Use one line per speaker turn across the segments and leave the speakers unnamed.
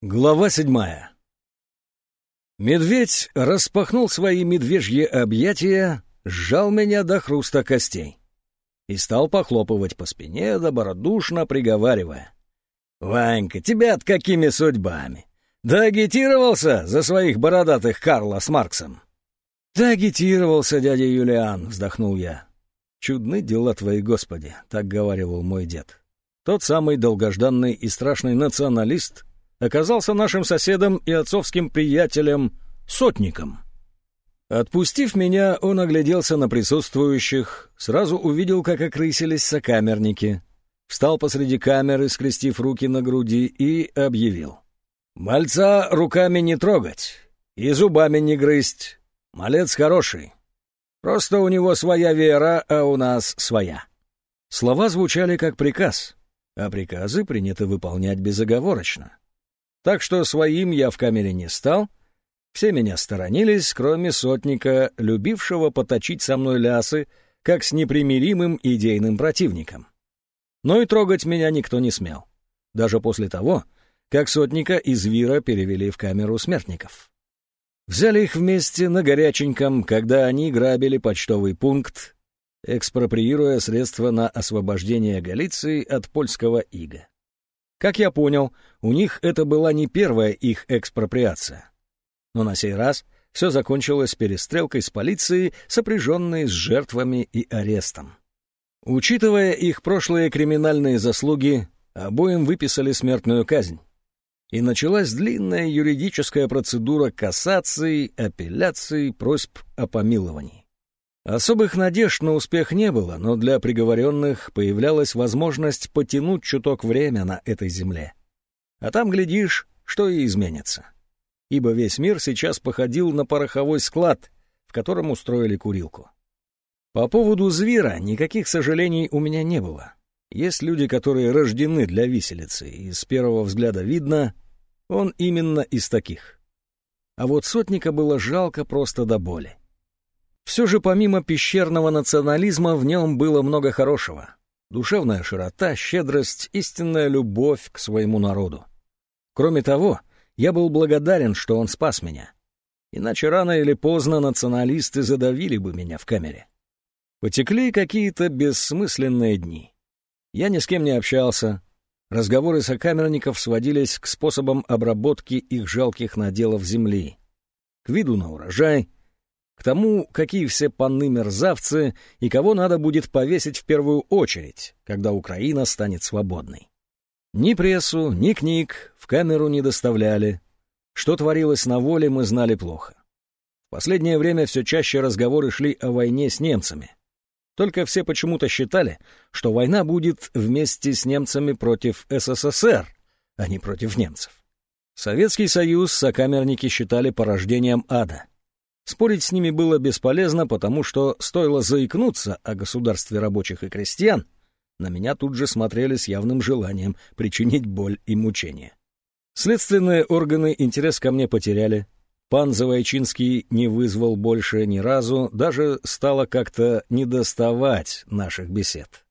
Глава седьмая. Медведь распахнул свои медвежьи объятия, сжал меня до хруста костей и стал похлопывать по спине, добродушно приговаривая. «Ванька, тебя-то какими судьбами? Да агитировался за своих бородатых Карла с Марксом?» «Да агитировался, дядя Юлиан», — вздохнул я. «Чудны дела твои, Господи», — так говаривал мой дед. Тот самый долгожданный и страшный националист оказался нашим соседом и отцовским приятелем, сотником. Отпустив меня, он огляделся на присутствующих, сразу увидел, как окрысились сокамерники, встал посреди камеры, скрестив руки на груди, и объявил. «Мальца руками не трогать и зубами не грызть. Малец хороший. Просто у него своя вера, а у нас своя». Слова звучали как приказ, а приказы принято выполнять безоговорочно. Так что своим я в камере не стал. Все меня сторонились, кроме сотника, любившего поточить со мной лясы, как с непримиримым идейным противником. Но и трогать меня никто не смел. Даже после того, как сотника из Вира перевели в камеру смертников. Взяли их вместе на горяченьком, когда они грабили почтовый пункт, экспроприируя средства на освобождение Галиции от польского ига. Как я понял, у них это была не первая их экспроприация. Но на сей раз все закончилось перестрелкой с полицией, сопряженной с жертвами и арестом. Учитывая их прошлые криминальные заслуги, обоим выписали смертную казнь. И началась длинная юридическая процедура кассации, апелляции, просьб о помиловании. Особых надежд на успех не было, но для приговоренных появлялась возможность потянуть чуток время на этой земле. А там, глядишь, что и изменится. Ибо весь мир сейчас походил на пороховой склад, в котором устроили курилку. По поводу звера никаких сожалений у меня не было. Есть люди, которые рождены для виселицы, и с первого взгляда видно, он именно из таких. А вот сотника было жалко просто до боли. Все же помимо пещерного национализма в нем было много хорошего. Душевная широта, щедрость, истинная любовь к своему народу. Кроме того, я был благодарен, что он спас меня. Иначе рано или поздно националисты задавили бы меня в камере. Потекли какие-то бессмысленные дни. Я ни с кем не общался. Разговоры сокамерников сводились к способам обработки их жалких наделов земли, к виду на урожай — к тому, какие все панны-мерзавцы и кого надо будет повесить в первую очередь, когда Украина станет свободной. Ни прессу, ни книг в камеру не доставляли. Что творилось на воле, мы знали плохо. В последнее время все чаще разговоры шли о войне с немцами. Только все почему-то считали, что война будет вместе с немцами против СССР, а не против немцев. Советский Союз сокамерники считали порождением ада — Спорить с ними было бесполезно, потому что стоило заикнуться о государстве рабочих и крестьян, на меня тут же смотрели с явным желанием причинить боль и мучения. Следственные органы интерес ко мне потеряли. Пан Завойчинский не вызвал больше ни разу, даже стало как-то недоставать наших бесед.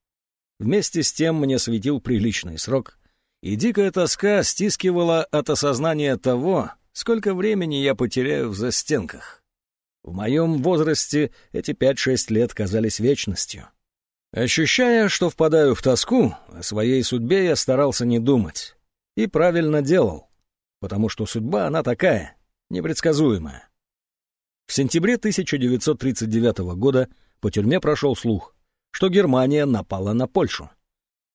Вместе с тем мне светил приличный срок, и дикая тоска стискивала от осознания того, сколько времени я потеряю в застенках. В моем возрасте эти пять-шесть лет казались вечностью. Ощущая, что впадаю в тоску, о своей судьбе я старался не думать. И правильно делал, потому что судьба она такая, непредсказуемая. В сентябре 1939 года по тюрьме прошел слух, что Германия напала на Польшу.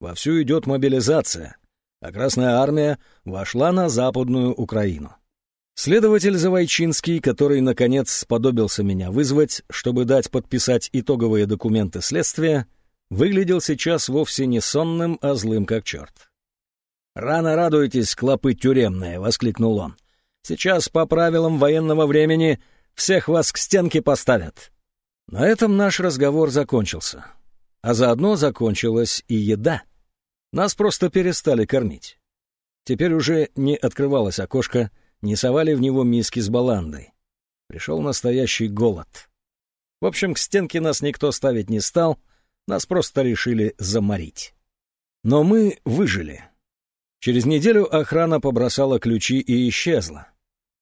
Вовсю идет мобилизация, а Красная Армия вошла на Западную Украину. Следователь Завойчинский, который, наконец, сподобился меня вызвать, чтобы дать подписать итоговые документы следствия, выглядел сейчас вовсе не сонным, а злым как черт. «Рано радуйтесь, клопы тюремные!» — воскликнул он. «Сейчас по правилам военного времени всех вас к стенке поставят». На этом наш разговор закончился. А заодно закончилась и еда. Нас просто перестали кормить. Теперь уже не открывалось окошко, не совали в него миски с баландой. Пришел настоящий голод. В общем, к стенке нас никто ставить не стал, нас просто решили заморить. Но мы выжили. Через неделю охрана побросала ключи и исчезла.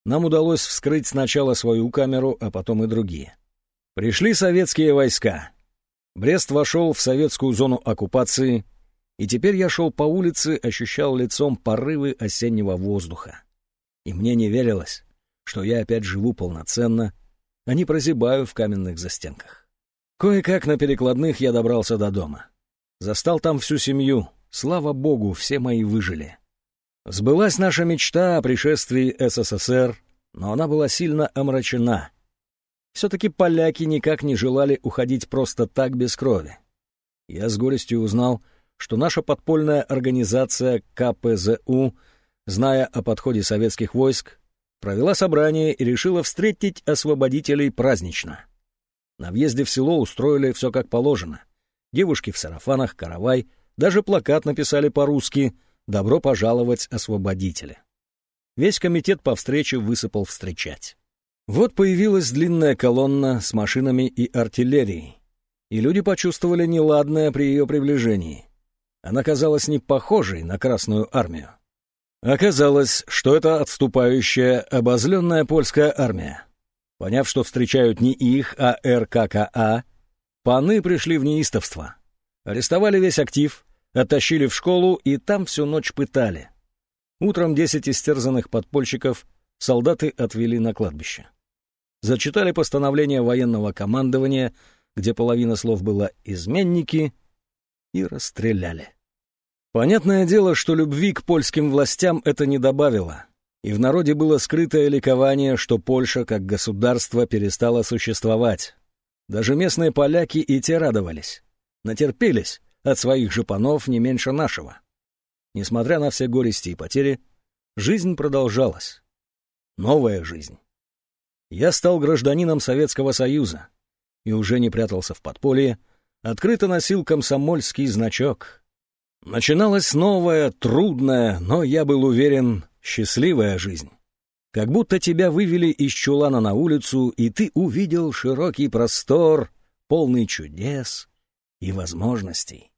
Нам удалось вскрыть сначала свою камеру, а потом и другие. Пришли советские войска. Брест вошел в советскую зону оккупации, и теперь я шел по улице, ощущал лицом порывы осеннего воздуха. И мне не верилось, что я опять живу полноценно, а не прозябаю в каменных застенках. Кое-как на перекладных я добрался до дома. Застал там всю семью. Слава богу, все мои выжили. Сбылась наша мечта о пришествии СССР, но она была сильно омрачена. Все-таки поляки никак не желали уходить просто так без крови. Я с горестью узнал, что наша подпольная организация КПЗУ, зная о подходе советских войск, провела собрание и решила встретить освободителей празднично. На въезде в село устроили все как положено. Девушки в сарафанах, каравай, даже плакат написали по-русски «Добро пожаловать, освободители». Весь комитет по встрече высыпал встречать. Вот появилась длинная колонна с машинами и артиллерией, и люди почувствовали неладное при ее приближении. Она казалась не похожей на Красную армию. Оказалось, что это отступающая, обозленная польская армия. Поняв, что встречают не их, а РККА, паны пришли в неистовство. Арестовали весь актив, оттащили в школу и там всю ночь пытали. Утром десять истерзанных подпольщиков солдаты отвели на кладбище. Зачитали постановление военного командования, где половина слов была «изменники», и расстреляли. Понятное дело, что любви к польским властям это не добавило, и в народе было скрытое ликование, что Польша как государство перестала существовать. Даже местные поляки и те радовались. Натерпелись от своих же панов не меньше нашего. Несмотря на все горести и потери, жизнь продолжалась. Новая жизнь. Я стал гражданином Советского Союза и уже не прятался в подполье, открыто носил комсомольский значок — Начиналась новая, трудная, но я был уверен, счастливая жизнь. Как будто тебя вывели из чулана на улицу, и ты увидел широкий простор, полный чудес и возможностей.